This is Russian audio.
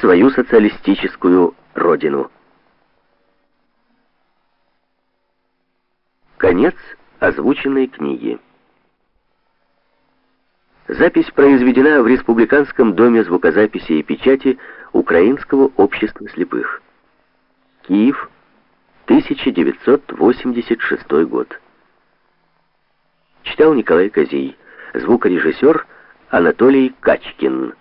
свою социалистическую родину. Конец озвученной книги. Запись произведена в Республиканском доме звукозаписи и печати Украинского общества слепых. Киев, 1986 год. Читал Николай Козей. звукорежиссер Анатолий Качкин.